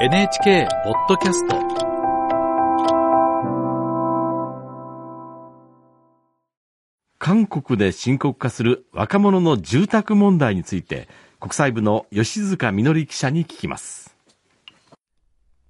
NHK ポッドキャスト。韓国で深刻化する若者の住宅問題について国際部の吉塚みのり記者に聞きます。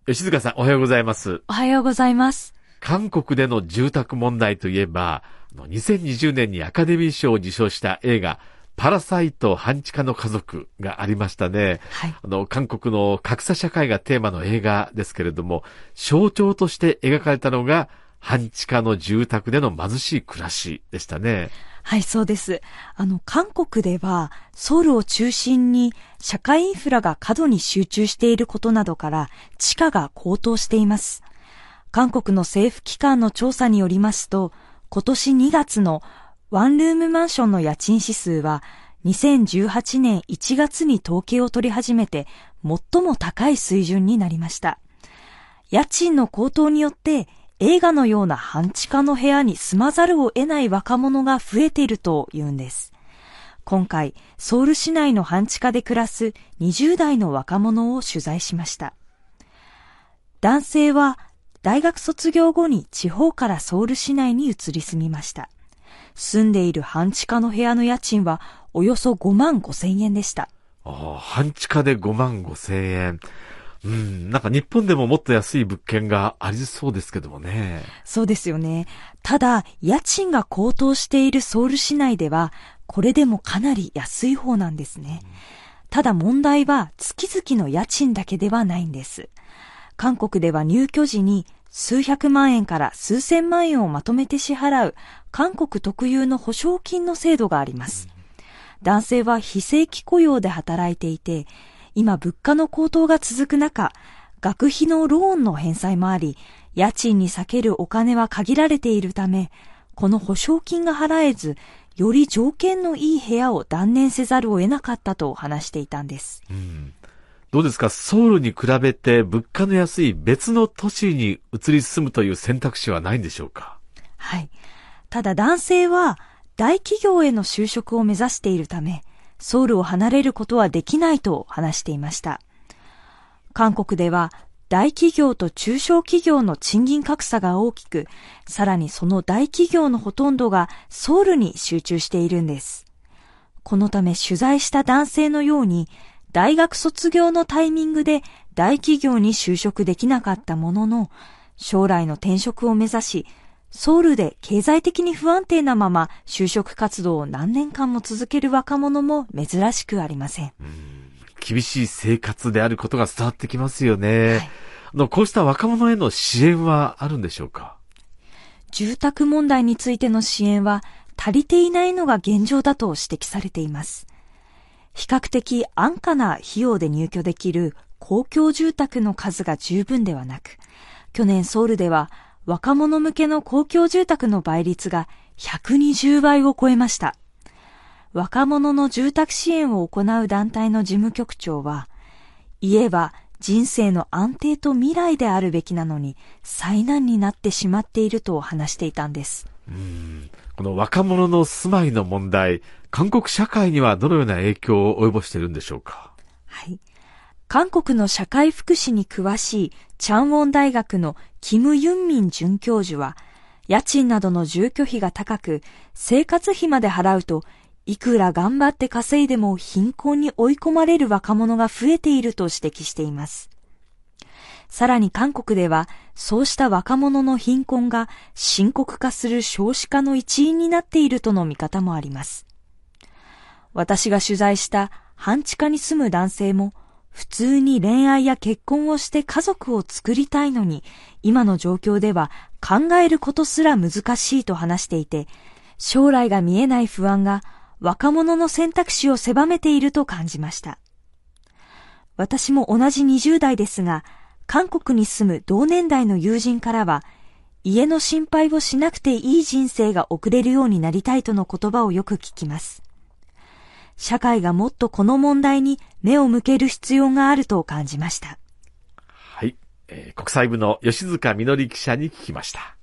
吉塚さんおはようございます。おはようございます。韓国での住宅問題といえばあの2020年にアカデミー賞を受賞した映画パラサイト半地下の家族がありましたね。はい。あの、韓国の格差社会がテーマの映画ですけれども、象徴として描かれたのが、半地下の住宅での貧しい暮らしでしたね。はい、そうです。あの、韓国では、ソウルを中心に社会インフラが過度に集中していることなどから、地価が高騰しています。韓国の政府機関の調査によりますと、今年2月のワンルームマンションの家賃指数は、2018年1月に統計を取り始めて、最も高い水準になりました。家賃の高騰によって、映画のような半地下の部屋に住まざるを得ない若者が増えているというんです。今回、ソウル市内の半地下で暮らす20代の若者を取材しました。男性は大学卒業後に地方からソウル市内に移り住みました。住んでいる半地下の部屋の家賃はおよそ5万5千円でした。ああ半地下で5万5千円。うん、なんか日本でももっと安い物件がありそうですけどもね。そうですよね。ただ、家賃が高騰しているソウル市内では、これでもかなり安い方なんですね。ただ問題は月々の家賃だけではないんです。韓国では入居時に数百万円から数千万円をまとめて支払う韓国特有の保証金の制度があります。男性は非正規雇用で働いていて、今物価の高騰が続く中、学費のローンの返済もあり、家賃に避けるお金は限られているため、この保証金が払えず、より条件のいい部屋を断念せざるを得なかったと話していたんです。うん。どうですか？ソウルに比べて物価の安い別の都市に移り住むという選択肢はないんでしょうか？はい。ただ男性は大企業への就職を目指しているため、ソウルを離れることはできないと話していました。韓国では大企業と中小企業の賃金格差が大きく、さらにその大企業のほとんどがソウルに集中しているんです。このため取材した男性のように、大学卒業のタイミングで大企業に就職できなかったものの、将来の転職を目指し、ソウルで経済的に不安定なまま就職活動を何年間も続ける若者も珍しくありません。厳しい生活であることが伝わってきますよね。はいあのこうした若者への支援はあるんでしょうか？住宅問題についての支援は足りていないのが現状だと指摘されています。比較的安価な費用で入居できる公共住宅の数が十分ではなく、去年ソウルでは若者向けの公共住宅の倍率が120倍を超えました。若者の住宅支援を行う団体の事務局長は、家は人生の安定と未来であるべきなのに災難になってしまっていると話していたんです。この若者の住まいの問題、韓国社会にはどのような影響を及ぼしているんでしょうか？はい。韓国の社会福祉に詳しいチャンウォン大学のキム・ユンミン准教授は、家賃などの住居費が高く、生活費まで払うと、いくら頑張って稼いでも貧困に追い込まれる若者が増えていると指摘しています。さらに韓国では、そうした若者の貧困が深刻化する少子化の一因になっているとの見方もあります。私が取材した半地下に住む男性も、普通に恋愛や結婚をして家族を作りたいのに、今の状況では考えることすら難しいと話していて、将来が見えない不安が若者の選択肢を狭めていると感じました。私も同じ20代ですが、韓国に住む同年代の友人からは、家の心配をしなくていい人生が送れるようになりたいとの言葉をよく聞きます。社会がもっとこの問題に目を向ける必要があると感じました。はい、えー国際部の吉塚みのり記者に聞きました。